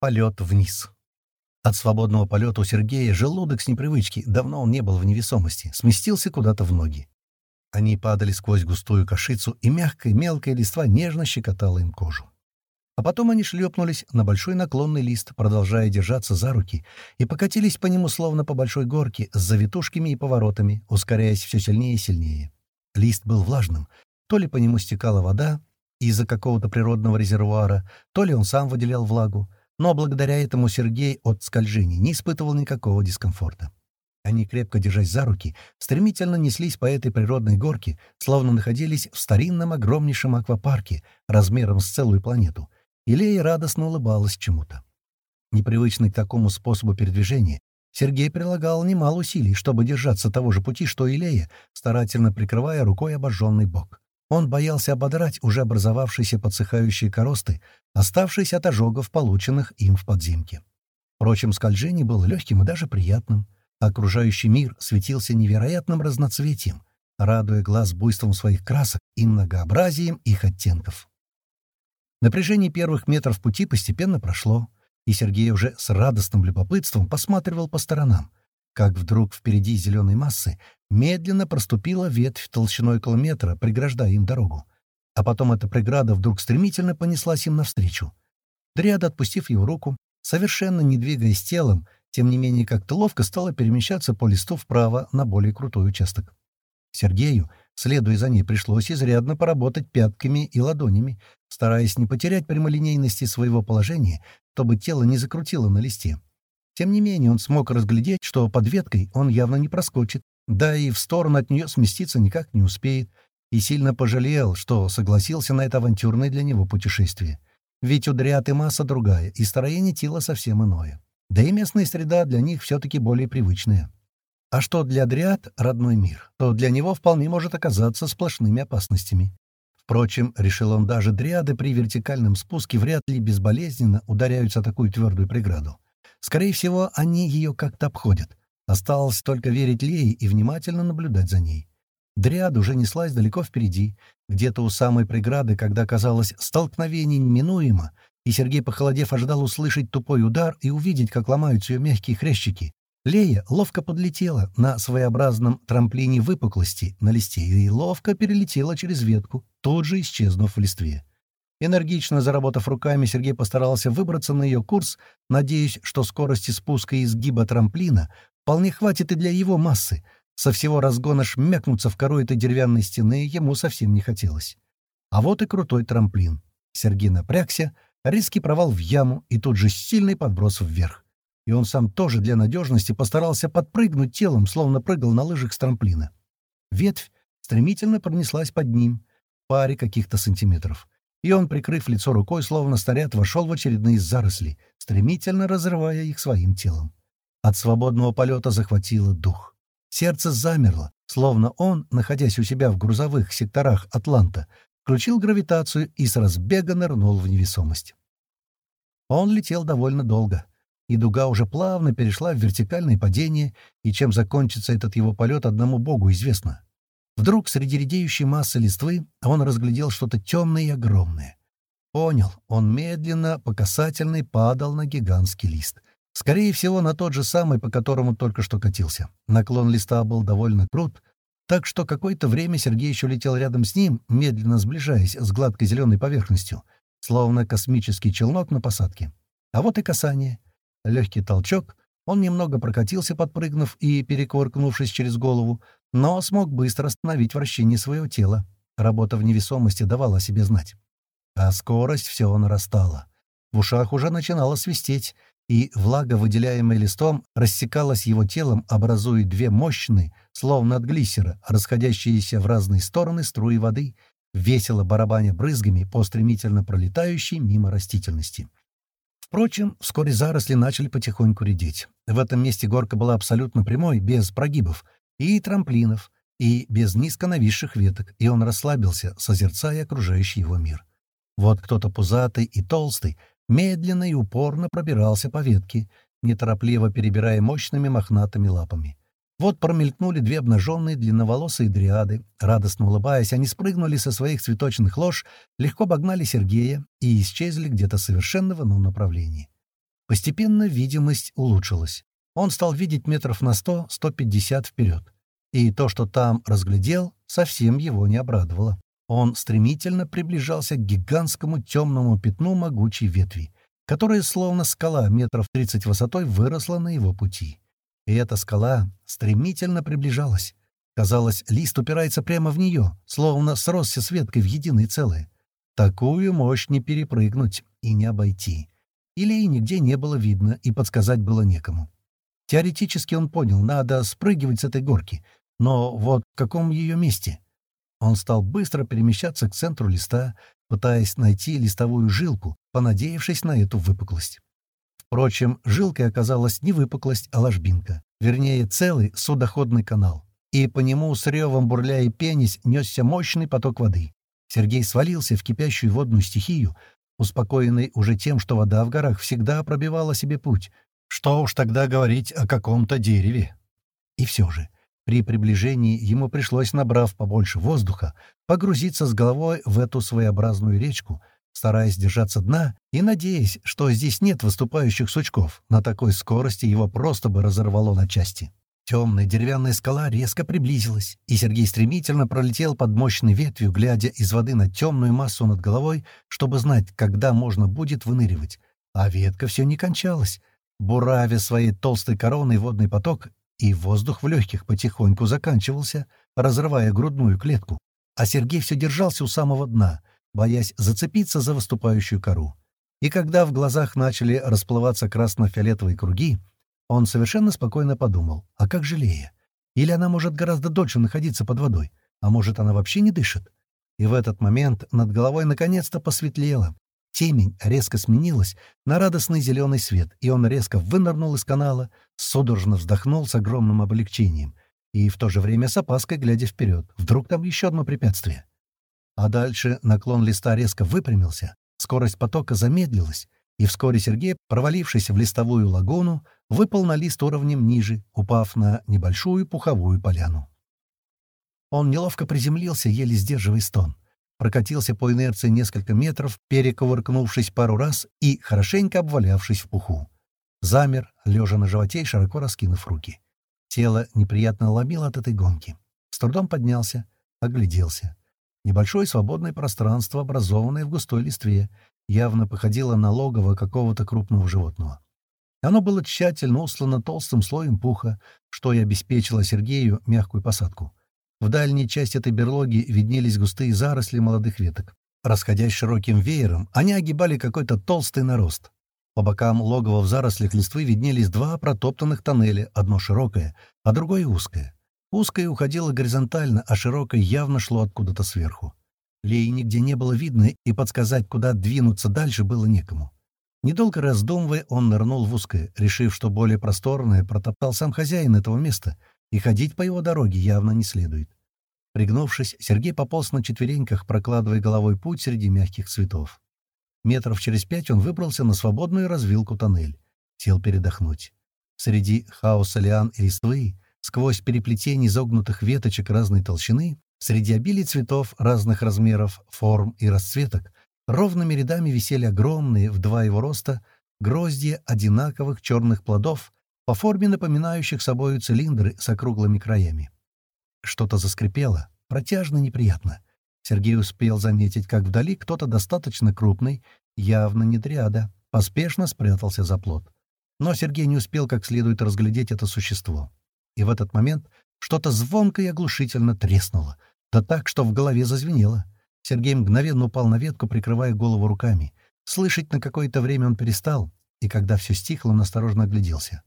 Полет вниз. От свободного полета у Сергея желудок с непривычки, давно он не был в невесомости, сместился куда-то в ноги. Они падали сквозь густую кашицу, и мягкая мелкая листва нежно щекотала им кожу. А потом они шлепнулись на большой наклонный лист, продолжая держаться за руки, и покатились по нему словно по большой горке с завитушками и поворотами, ускоряясь все сильнее и сильнее. Лист был влажным, то ли по нему стекала вода из-за какого-то природного резервуара, то ли он сам выделял влагу, но благодаря этому Сергей от скольжений не испытывал никакого дискомфорта. Они, крепко держась за руки, стремительно неслись по этой природной горке, словно находились в старинном огромнейшем аквапарке размером с целую планету — и Лея радостно улыбалась чему-то. Непривычный к такому способу передвижения, Сергей прилагал немало усилий, чтобы держаться того же пути, что и Лея, старательно прикрывая рукой обожженный бок. Он боялся ободрать уже образовавшиеся подсыхающие коросты, оставшиеся от ожогов, полученных им в подземке. Впрочем, скольжение было легким и даже приятным. Окружающий мир светился невероятным разноцветием, радуя глаз буйством своих красок и многообразием их оттенков. Напряжение первых метров пути постепенно прошло, и Сергей уже с радостным любопытством посматривал по сторонам, как вдруг впереди зеленой массы медленно проступила ветвь толщиной километра, преграждая им дорогу. А потом эта преграда вдруг стремительно понеслась им навстречу. Дриада, отпустив его руку, совершенно не двигаясь телом, тем не менее как-то ловко стала перемещаться по листу вправо на более крутой участок. Сергею, следуя за ней, пришлось изрядно поработать пятками и ладонями, стараясь не потерять прямолинейности своего положения, чтобы тело не закрутило на листе. Тем не менее, он смог разглядеть, что под веткой он явно не проскочит, да и в сторону от нее сместиться никак не успеет, и сильно пожалел, что согласился на это авантюрное для него путешествие. Ведь у дриад и масса другая, и строение тела совсем иное. Да и местная среда для них все-таки более привычная. А что для дриад — родной мир, то для него вполне может оказаться сплошными опасностями. Впрочем, решил он, даже дриады при вертикальном спуске вряд ли безболезненно ударяются о такую твердую преграду. Скорее всего, они ее как-то обходят. Осталось только верить Лее и внимательно наблюдать за ней. Дриада уже неслась далеко впереди, где-то у самой преграды, когда казалось столкновение неминуемо, и Сергей, похолодев, ожидал услышать тупой удар и увидеть, как ломаются ее мягкие хрящики, Лея ловко подлетела на своеобразном трамплине выпуклости на листе и ловко перелетела через ветку, тут же исчезнув в листве. Энергично заработав руками, Сергей постарался выбраться на ее курс, надеясь, что скорости спуска и изгиба трамплина вполне хватит и для его массы. Со всего разгона шмякнуться в кору этой деревянной стены ему совсем не хотелось. А вот и крутой трамплин. Сергей напрягся, резкий провал в яму и тут же сильный подброс вверх и он сам тоже для надежности постарался подпрыгнуть телом, словно прыгал на лыжах с трамплина. Ветвь стремительно пронеслась под ним, паре каких-то сантиметров, и он, прикрыв лицо рукой, словно снаряд, вошел в очередные заросли, стремительно разрывая их своим телом. От свободного полета захватило дух. Сердце замерло, словно он, находясь у себя в грузовых секторах Атланта, включил гравитацию и с разбега нырнул в невесомость. Он летел довольно долго и дуга уже плавно перешла в вертикальное падение, и чем закончится этот его полет, одному богу известно. Вдруг среди редеющей массы листвы он разглядел что-то темное и огромное. Понял, он медленно, по касательной, падал на гигантский лист. Скорее всего, на тот же самый, по которому только что катился. Наклон листа был довольно крут, так что какое-то время Сергей еще летел рядом с ним, медленно сближаясь с гладкой зеленой поверхностью, словно космический челнок на посадке. А вот и касание — Легкий толчок, он немного прокатился, подпрыгнув и перекувыркнувшись через голову, но смог быстро остановить вращение своего тела. Работа в невесомости давала о себе знать. А скорость все нарастала. В ушах уже начинало свистеть, и влага, выделяемая листом, рассекалась его телом, образуя две мощные, словно от глиссера, расходящиеся в разные стороны струи воды, весело барабаня брызгами по стремительно пролетающей мимо растительности. Впрочем, вскоре заросли начали потихоньку редеть. В этом месте горка была абсолютно прямой, без прогибов, и трамплинов, и без низко нависших веток, и он расслабился, созерцая окружающий его мир. Вот кто-то пузатый и толстый медленно и упорно пробирался по ветке, неторопливо перебирая мощными мохнатыми лапами. Вот промелькнули две обнаженные длинноволосые дриады. Радостно улыбаясь, они спрыгнули со своих цветочных лож, легко обогнали Сергея и исчезли где-то совершенно в ином направлении. Постепенно видимость улучшилась. Он стал видеть метров на 100-150 вперед. И то, что там разглядел, совсем его не обрадовало. Он стремительно приближался к гигантскому темному пятну могучей ветви, которая, словно скала метров 30 высотой, выросла на его пути. И эта скала стремительно приближалась. Казалось, лист упирается прямо в нее, словно сросся с веткой в единое целое. Такую мощь не перепрыгнуть и не обойти. Или и нигде не было видно, и подсказать было некому. Теоретически он понял, надо спрыгивать с этой горки. Но вот в каком ее месте? Он стал быстро перемещаться к центру листа, пытаясь найти листовую жилку, понадеявшись на эту выпуклость. Впрочем, жилкой оказалась не выпуклость, а ложбинка. Вернее, целый судоходный канал. И по нему с ревом бурля и пенись несся мощный поток воды. Сергей свалился в кипящую водную стихию, успокоенный уже тем, что вода в горах всегда пробивала себе путь. Что уж тогда говорить о каком-то дереве. И все же, при приближении ему пришлось, набрав побольше воздуха, погрузиться с головой в эту своеобразную речку, стараясь держаться дна и надеясь, что здесь нет выступающих сучков. На такой скорости его просто бы разорвало на части. Темная деревянная скала резко приблизилась, и Сергей стремительно пролетел под мощной ветвью, глядя из воды на темную массу над головой, чтобы знать, когда можно будет выныривать. А ветка все не кончалась. Буравя своей толстой короной водный поток, и воздух в легких потихоньку заканчивался, разрывая грудную клетку. А Сергей все держался у самого дна, боясь зацепиться за выступающую кору. И когда в глазах начали расплываться красно-фиолетовые круги, он совершенно спокойно подумал, а как же Лея? Или она может гораздо дольше находиться под водой, а может она вообще не дышит? И в этот момент над головой наконец-то посветлело, Темень резко сменилась на радостный зеленый свет, и он резко вынырнул из канала, судорожно вздохнул с огромным облегчением и в то же время с опаской глядя вперед. Вдруг там еще одно препятствие. А дальше наклон листа резко выпрямился, скорость потока замедлилась, и вскоре Сергей, провалившись в листовую лагуну, выпал на лист уровнем ниже, упав на небольшую пуховую поляну. Он неловко приземлился, еле сдерживая стон прокатился по инерции несколько метров, перекувыркнувшись пару раз и хорошенько обвалявшись в пуху. Замер, лежа на животе и широко раскинув руки. Тело неприятно ломило от этой гонки. С трудом поднялся, огляделся. Небольшое свободное пространство, образованное в густой листве, явно походило на логово какого-то крупного животного. Оно было тщательно услано толстым слоем пуха, что и обеспечило Сергею мягкую посадку. В дальней части этой берлоги виднелись густые заросли молодых веток. Расходясь широким веером, они огибали какой-то толстый нарост. По бокам логова в зарослях листвы виднелись два протоптанных тоннеля, одно широкое, а другое узкое. Узкое уходило горизонтально, а широкое явно шло откуда-то сверху. Леи нигде не было видно, и подсказать, куда двинуться дальше, было некому. Недолго раздумывая, он нырнул в узкое, решив, что более просторное протоптал сам хозяин этого места, и ходить по его дороге явно не следует. Пригнувшись, Сергей пополз на четвереньках, прокладывая головой путь среди мягких цветов. Метров через пять он выбрался на свободную развилку тоннель. Сел передохнуть. Среди хаоса лиан и листвы, сквозь переплетение изогнутых веточек разной толщины, среди обилий цветов разных размеров, форм и расцветок, ровными рядами висели огромные, в два его роста, гроздья одинаковых черных плодов, по форме напоминающих собою цилиндры с округлыми краями. Что-то заскрипело, протяжно неприятно. Сергей успел заметить, как вдали кто-то достаточно крупный, явно не дриада, поспешно спрятался за плот. Но Сергей не успел как следует разглядеть это существо. И в этот момент что-то звонко и оглушительно треснуло, да так, что в голове зазвенело. Сергей мгновенно упал на ветку, прикрывая голову руками. Слышать на какое-то время он перестал, и когда все стихло, он осторожно огляделся.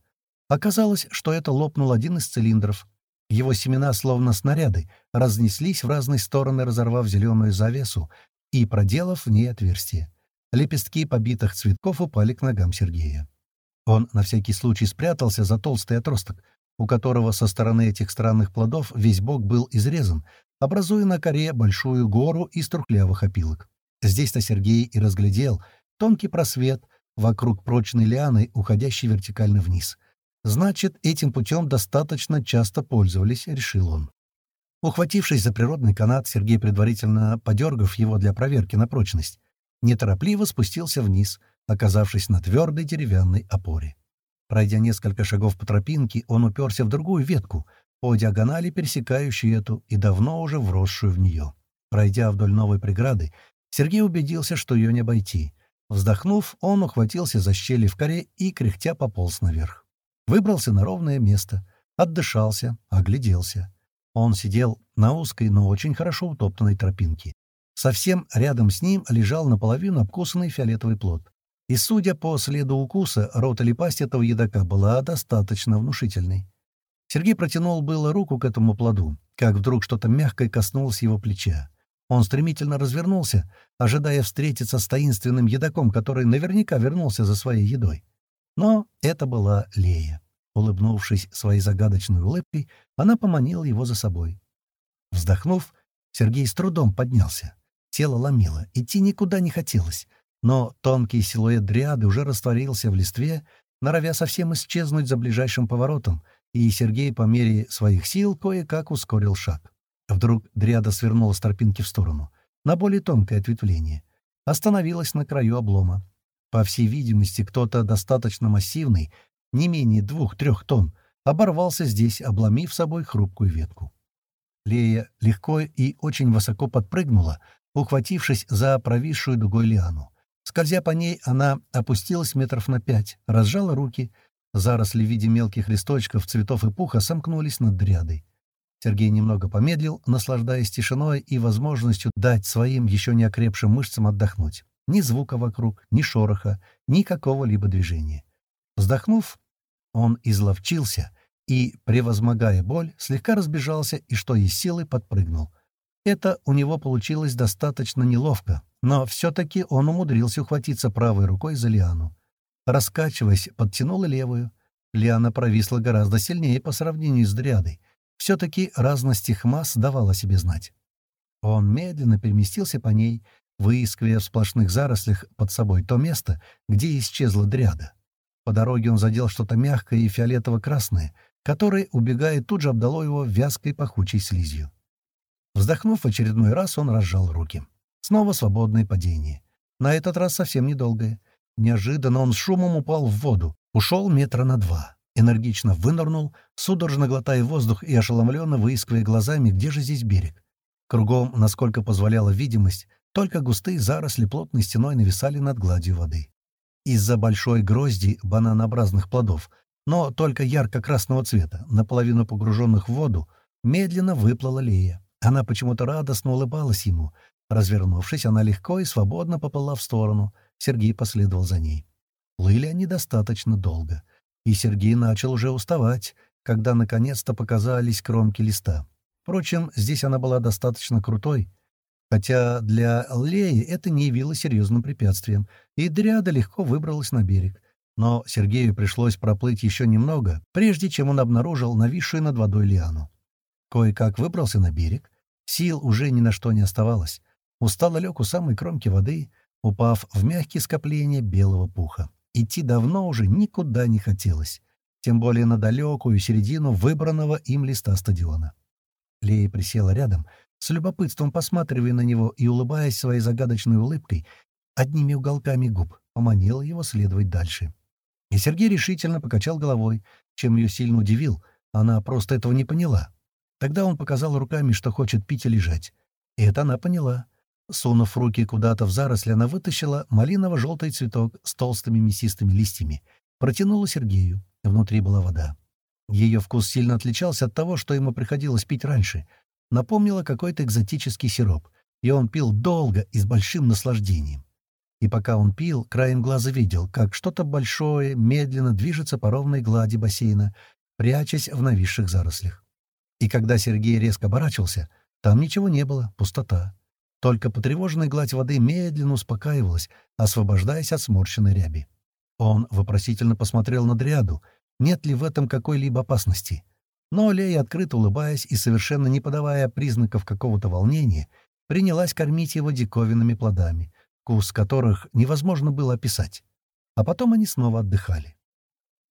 Оказалось, что это лопнул один из цилиндров. Его семена, словно снаряды, разнеслись в разные стороны, разорвав зеленую завесу и проделав в ней отверстие. Лепестки побитых цветков упали к ногам Сергея. Он на всякий случай спрятался за толстый отросток, у которого со стороны этих странных плодов весь бок был изрезан, образуя на коре большую гору из трухлявых опилок. Здесь-то Сергей и разглядел тонкий просвет вокруг прочной лианы, уходящей вертикально вниз. Значит, этим путем достаточно часто пользовались, решил он. Ухватившись за природный канат, Сергей, предварительно подергав его для проверки на прочность, неторопливо спустился вниз, оказавшись на твердой деревянной опоре. Пройдя несколько шагов по тропинке, он уперся в другую ветку, по диагонали пересекающую эту и давно уже вросшую в нее. Пройдя вдоль новой преграды, Сергей убедился, что ее не обойти. Вздохнув, он ухватился за щели в коре и, кряхтя, пополз наверх. Выбрался на ровное место, отдышался, огляделся. Он сидел на узкой, но очень хорошо утоптанной тропинке. Совсем рядом с ним лежал наполовину обкусанный фиолетовый плод. И, судя по следу укуса, рот или пасть этого едока была достаточно внушительной. Сергей протянул было руку к этому плоду, как вдруг что-то мягкое коснулось его плеча. Он стремительно развернулся, ожидая встретиться с таинственным едоком, который наверняка вернулся за своей едой. Но это была Лея. Улыбнувшись своей загадочной улыбкой, она поманила его за собой. Вздохнув, Сергей с трудом поднялся. Тело ломило, идти никуда не хотелось, но тонкий силуэт дриады уже растворился в листве, норовя совсем исчезнуть за ближайшим поворотом, и Сергей по мере своих сил кое-как ускорил шаг. Вдруг дриада свернула с тропинки в сторону, на более тонкое ответвление. Остановилась на краю облома. По всей видимости, кто-то достаточно массивный, не менее двух-трех тонн, оборвался здесь, обломив собой хрупкую ветку. Лея легко и очень высоко подпрыгнула, ухватившись за провисшую дугой лиану. Скользя по ней, она опустилась метров на пять, разжала руки. Заросли в виде мелких листочков, цветов и пуха сомкнулись над дрядой. Сергей немного помедлил, наслаждаясь тишиной и возможностью дать своим еще не окрепшим мышцам отдохнуть. Ни звука вокруг, ни шороха, ни какого-либо движения. Вздохнув, он изловчился и, превозмогая боль, слегка разбежался и, что есть силы, подпрыгнул. Это у него получилось достаточно неловко, но все-таки он умудрился ухватиться правой рукой за лиану. Раскачиваясь, подтянул и левую. Лиана провисла гораздо сильнее по сравнению с дрядой. Все-таки разность их масс давала себе знать. Он медленно переместился по ней, выискивая в сплошных зарослях под собой то место, где исчезла дряда. По дороге он задел что-то мягкое и фиолетово-красное, которое, убегая, тут же обдало его вязкой пахучей слизью. Вздохнув в очередной раз, он разжал руки. Снова свободное падение. На этот раз совсем недолгое. Неожиданно он с шумом упал в воду, ушел метра на два. Энергично вынырнул, судорожно глотая воздух и ошеломленно выискивая глазами, где же здесь берег. Кругом, насколько позволяла видимость, только густые заросли плотной стеной нависали над гладью воды. Из-за большой грозди бананообразных плодов, но только ярко-красного цвета, наполовину погруженных в воду, медленно выплыла Лея. Она почему-то радостно улыбалась ему, Развернувшись, она легко и свободно поплыла в сторону. Сергей последовал за ней. Плыли они достаточно долго. И Сергей начал уже уставать, когда наконец-то показались кромки листа. Впрочем, здесь она была достаточно крутой, хотя для Леи это не явилось серьезным препятствием, и Дриада легко выбралась на берег. Но Сергею пришлось проплыть еще немного, прежде чем он обнаружил нависшую над водой лиану. Кое-как выбрался на берег, сил уже ни на что не оставалось. Устало лег у самой кромки воды, упав в мягкие скопления белого пуха. Идти давно уже никуда не хотелось, тем более на далекую середину выбранного им листа стадиона. Лея присела рядом, с любопытством посматривая на него и улыбаясь своей загадочной улыбкой, одними уголками губ, поманила его следовать дальше. И Сергей решительно покачал головой, чем ее сильно удивил, она просто этого не поняла. Тогда он показал руками, что хочет пить и лежать. И это она поняла. Сунув руки куда-то в заросли, она вытащила малиново-желтый цветок с толстыми мясистыми листьями. Протянула Сергею. Внутри была вода. Ее вкус сильно отличался от того, что ему приходилось пить раньше. Напомнила какой-то экзотический сироп. И он пил долго и с большим наслаждением. И пока он пил, краем глаза видел, как что-то большое медленно движется по ровной глади бассейна, прячась в нависших зарослях. И когда Сергей резко оборачивался, там ничего не было, пустота. Только потревоженная гладь воды медленно успокаивалась, освобождаясь от сморщенной ряби. Он вопросительно посмотрел на Дриаду, нет ли в этом какой-либо опасности. Но Лея, открыто улыбаясь и совершенно не подавая признаков какого-то волнения, принялась кормить его диковинными плодами, вкус которых невозможно было описать. А потом они снова отдыхали.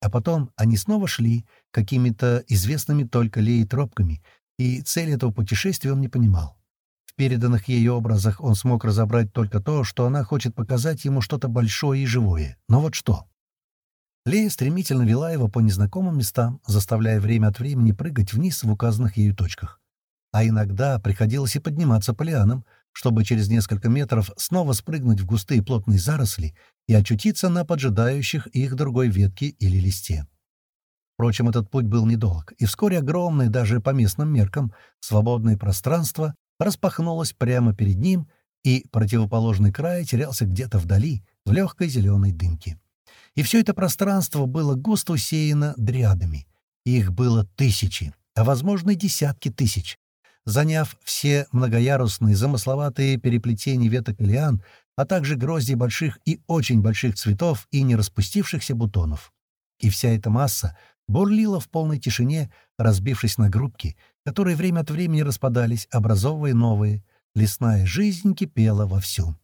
А потом они снова шли какими-то известными только Леей тропками, и цель этого путешествия он не понимал. В переданных ей образах он смог разобрать только то, что она хочет показать ему что-то большое и живое. Но вот что? Лея стремительно вела его по незнакомым местам, заставляя время от времени прыгать вниз в указанных ею точках. А иногда приходилось и подниматься по лианам, чтобы через несколько метров снова спрыгнуть в густые плотные заросли и очутиться на поджидающих их другой ветке или листе. Впрочем, этот путь был недолг, и вскоре огромное, даже по местным меркам, свободное пространство распахнулось прямо перед ним, и противоположный край терялся где-то вдали, в легкой зеленой дымке. И все это пространство было густо усеяно дрядами. Их было тысячи, а, возможно, и десятки тысяч. Заняв все многоярусные замысловатые переплетения веток лиан, а также грозди больших и очень больших цветов и не распустившихся бутонов. И вся эта масса бурлила в полной тишине, разбившись на группки, которые время от времени распадались, образовывая новые. Лесная жизнь кипела вовсю.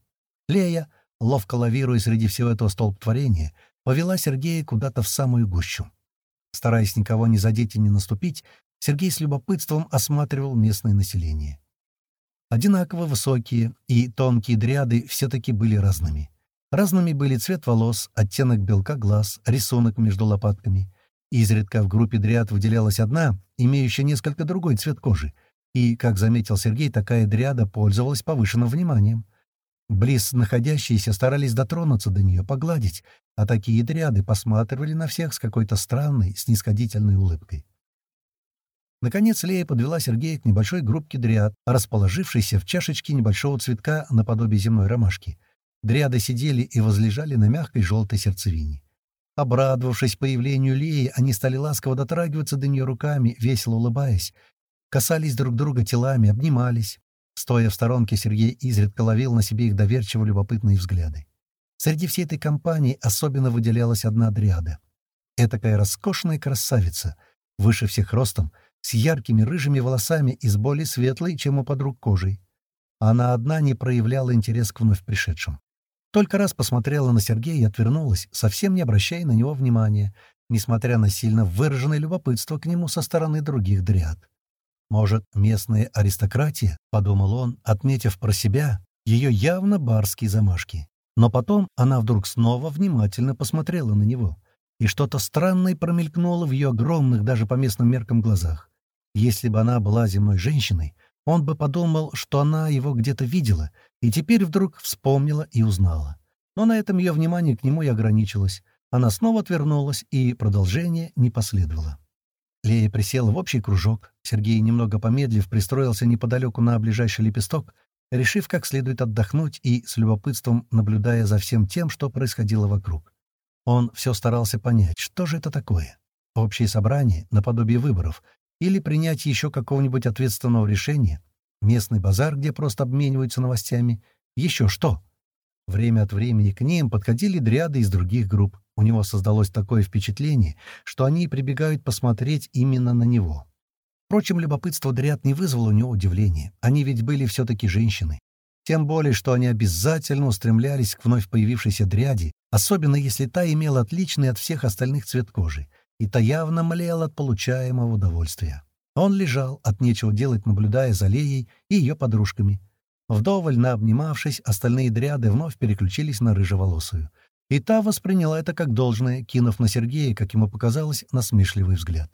Лея, ловко лавируя среди всего этого столпотворения, повела Сергея куда-то в самую гущу. Стараясь никого не задеть и не наступить, Сергей с любопытством осматривал местное население. Одинаково высокие и тонкие дряды все-таки были разными. Разными были цвет волос, оттенок белка глаз, рисунок между лопатками. Изредка в группе дряд выделялась одна, имеющая несколько другой цвет кожи, и, как заметил Сергей, такая дряда пользовалась повышенным вниманием. Близ находящиеся старались дотронуться до нее, погладить, а такие дряды посматривали на всех с какой-то странной, снисходительной улыбкой. Наконец Лея подвела Сергея к небольшой группке дриад, расположившейся в чашечке небольшого цветка наподобие земной ромашки. Дриады сидели и возлежали на мягкой желтой сердцевине. Обрадовавшись появлению Леи, они стали ласково дотрагиваться до нее руками, весело улыбаясь. Касались друг друга телами, обнимались. Стоя в сторонке, Сергей изредка ловил на себе их доверчиво любопытные взгляды. Среди всей этой компании особенно выделялась одна дриада. Этакая роскошная красавица, выше всех ростом, с яркими рыжими волосами и с более светлой, чем у подруг кожей. Она одна не проявляла интерес к вновь пришедшим. Только раз посмотрела на Сергея и отвернулась, совсем не обращая на него внимания, несмотря на сильно выраженное любопытство к нему со стороны других дряд. «Может, местная аристократия?» — подумал он, отметив про себя ее явно барские замашки. Но потом она вдруг снова внимательно посмотрела на него, и что-то странное промелькнуло в ее огромных даже по местным меркам глазах. Если бы она была земной женщиной, он бы подумал, что она его где-то видела, и теперь вдруг вспомнила и узнала. Но на этом ее внимание к нему и ограничилось. Она снова отвернулась, и продолжение не последовало. Лея присела в общий кружок. Сергей, немного помедлив, пристроился неподалеку на ближайший лепесток, решив как следует отдохнуть и с любопытством наблюдая за всем тем, что происходило вокруг. Он все старался понять, что же это такое. Общее собрание, наподобие выборов, или принять еще какого-нибудь ответственного решения, местный базар, где просто обмениваются новостями, еще что. Время от времени к ним подходили дряды из других групп. У него создалось такое впечатление, что они прибегают посмотреть именно на него. Впрочем, любопытство дряд не вызвало у него удивления. Они ведь были все-таки женщины. Тем более, что они обязательно устремлялись к вновь появившейся дряди, особенно если та имела отличный от всех остальных цвет кожи и та явно млел от получаемого удовольствия. Он лежал, от нечего делать, наблюдая за Леей и ее подружками. Вдоволь наобнимавшись, остальные дряды вновь переключились на рыжеволосую. И та восприняла это как должное, кинув на Сергея, как ему показалось, насмешливый взгляд.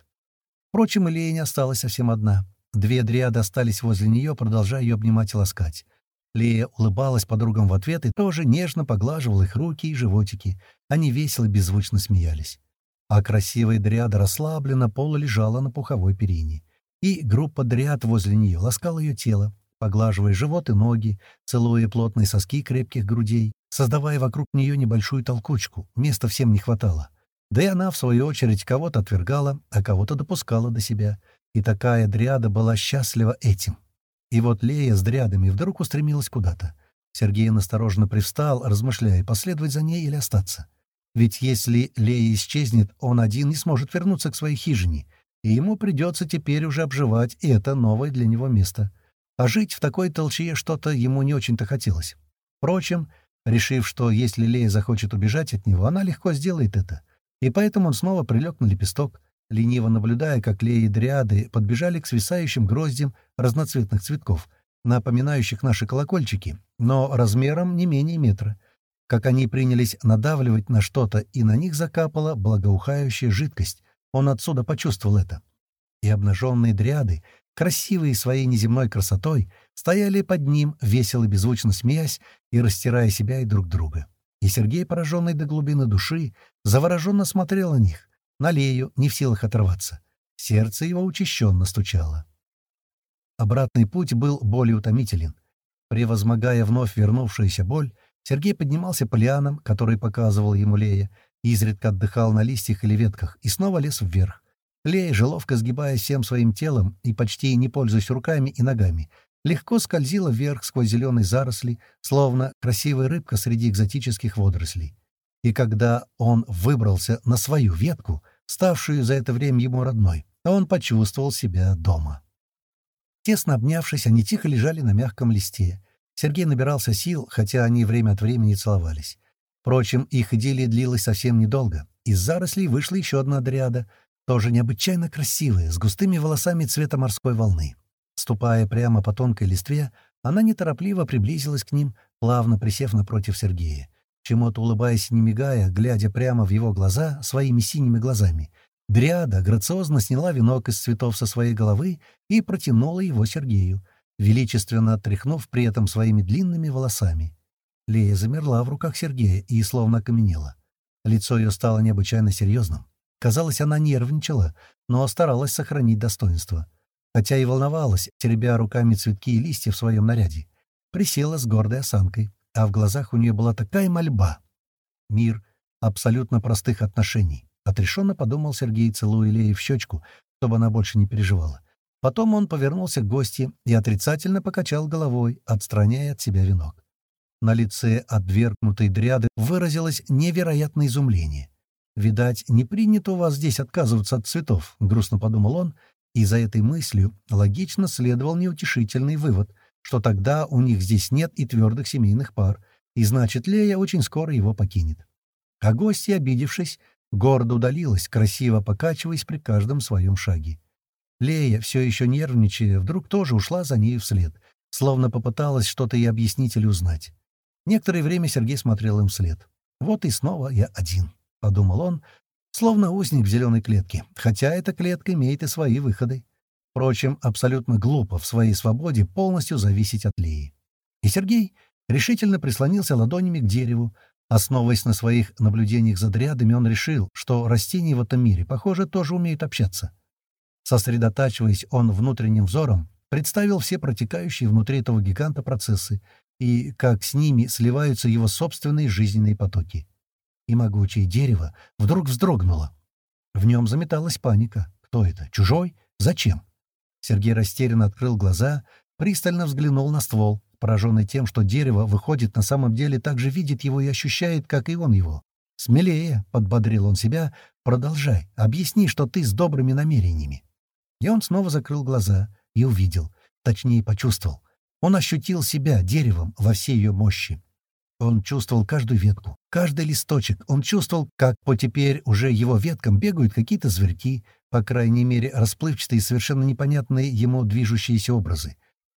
Впрочем, Лея не осталась совсем одна. Две дриады остались возле нее, продолжая ее обнимать и ласкать. Лея улыбалась подругам в ответ и тоже нежно поглаживала их руки и животики. Они весело и беззвучно смеялись а красивая дриада расслабленно полулежала на пуховой перине. И группа дриад возле нее ласкала ее тело, поглаживая живот и ноги, целуя плотные соски крепких грудей, создавая вокруг нее небольшую толкучку, места всем не хватало. Да и она, в свою очередь, кого-то отвергала, а кого-то допускала до себя. И такая дриада была счастлива этим. И вот Лея с дриадами вдруг устремилась куда-то. Сергей настороженно привстал, размышляя, последовать за ней или остаться. Ведь если Лея исчезнет, он один не сможет вернуться к своей хижине, и ему придется теперь уже обживать это новое для него место. А жить в такой толчье что-то ему не очень-то хотелось. Впрочем, решив, что если Лея захочет убежать от него, она легко сделает это. И поэтому он снова прилег на лепесток, лениво наблюдая, как Лея и Дриады подбежали к свисающим гроздям разноцветных цветков, напоминающих наши колокольчики, но размером не менее метра. Как они принялись надавливать на что-то, и на них закапала благоухающая жидкость. Он отсюда почувствовал это. И обнаженные дриады, красивые своей неземной красотой, стояли под ним, весело беззвучно смеясь и растирая себя и друг друга. И Сергей, пораженный до глубины души, завороженно смотрел на них, на Лею, не в силах оторваться. Сердце его учащенно стучало. Обратный путь был более утомителен. Превозмогая вновь вернувшуюся боль, Сергей поднимался по лианам, которые показывал ему Лея, изредка отдыхал на листьях или ветках и снова лез вверх. Лея, же ловко сгибаясь всем своим телом и почти не пользуясь руками и ногами, легко скользила вверх сквозь зеленые заросли, словно красивая рыбка среди экзотических водорослей. И когда он выбрался на свою ветку, ставшую за это время ему родной, он почувствовал себя дома. Тесно обнявшись, они тихо лежали на мягком листе. Сергей набирался сил, хотя они время от времени целовались. Впрочем, их идиллия длилась совсем недолго. Из зарослей вышла еще одна дриада, тоже необычайно красивая, с густыми волосами цвета морской волны. Ступая прямо по тонкой листве, она неторопливо приблизилась к ним, плавно присев напротив Сергея. Чему-то улыбаясь не мигая, глядя прямо в его глаза своими синими глазами, Дриада грациозно сняла венок из цветов со своей головы и протянула его Сергею, величественно отряхнув при этом своими длинными волосами. Лея замерла в руках Сергея и словно окаменела. Лицо ее стало необычайно серьезным. Казалось, она нервничала, но старалась сохранить достоинство хотя и волновалась, теребя руками цветки и листья в своем наряде. Присела с гордой осанкой, а в глазах у нее была такая мольба. Мир абсолютно простых отношений. Отрешенно подумал Сергей, целуя Лею в щечку, чтобы она больше не переживала. Потом он повернулся к гости и отрицательно покачал головой, отстраняя от себя венок. На лице отвергнутой дряды выразилось невероятное изумление. «Видать, не принято у вас здесь отказываться от цветов», — грустно подумал он, и за этой мыслью логично следовал неутешительный вывод, что тогда у них здесь нет и твердых семейных пар, и значит, Лея очень скоро его покинет. А гостья, обидевшись, гордо удалилась, красиво покачиваясь при каждом своем шаге. Лея, все еще нервничая, вдруг тоже ушла за ней вслед, словно попыталась что-то ей объяснить или узнать. Некоторое время Сергей смотрел им вслед. «Вот и снова я один», — подумал он, Словно узник в зеленой клетке, хотя эта клетка имеет и свои выходы. Впрочем, абсолютно глупо в своей свободе полностью зависеть от Леи. И Сергей решительно прислонился ладонями к дереву. Основываясь на своих наблюдениях за дрядами, он решил, что растения в этом мире, похоже, тоже умеют общаться. Сосредотачиваясь он внутренним взором, представил все протекающие внутри этого гиганта процессы и как с ними сливаются его собственные жизненные потоки и могучее дерево вдруг вздрогнуло. В нем заметалась паника. Кто это? Чужой? Зачем? Сергей растерянно открыл глаза, пристально взглянул на ствол, пораженный тем, что дерево, выходит, на самом деле так же видит его и ощущает, как и он его. «Смелее», — подбодрил он себя, — «продолжай, объясни, что ты с добрыми намерениями». И он снова закрыл глаза и увидел, точнее почувствовал. Он ощутил себя деревом во всей ее мощи. Он чувствовал каждую ветку, каждый листочек. Он чувствовал, как по теперь уже его веткам бегают какие-то зверьки, по крайней мере, расплывчатые и совершенно непонятные ему движущиеся образы.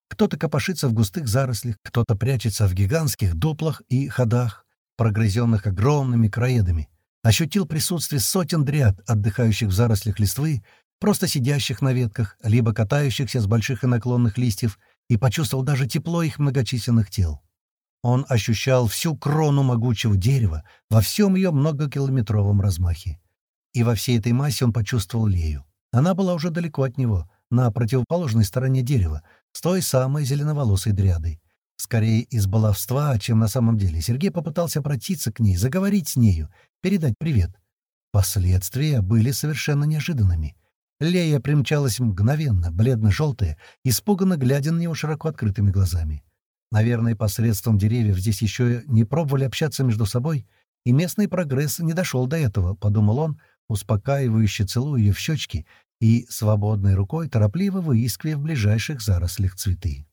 Кто-то копошится в густых зарослях, кто-то прячется в гигантских дуплах и ходах, прогрызенных огромными краедами. Ощутил присутствие сотен дряд, отдыхающих в зарослях листвы, просто сидящих на ветках, либо катающихся с больших и наклонных листьев, и почувствовал даже тепло их многочисленных тел. Он ощущал всю крону могучего дерева во всем ее многокилометровом размахе. И во всей этой массе он почувствовал Лею. Она была уже далеко от него, на противоположной стороне дерева, с той самой зеленоволосой дрядой. Скорее из баловства, чем на самом деле. Сергей попытался обратиться к ней, заговорить с нею, передать привет. Последствия были совершенно неожиданными. Лея примчалась мгновенно, бледно-желтая, испуганно глядя на него широко открытыми глазами. Наверное, посредством деревьев здесь еще не пробовали общаться между собой, и местный прогресс не дошел до этого, — подумал он, успокаивающе целуя ее в щечки и свободной рукой торопливо выискивая в ближайших зарослях цветы.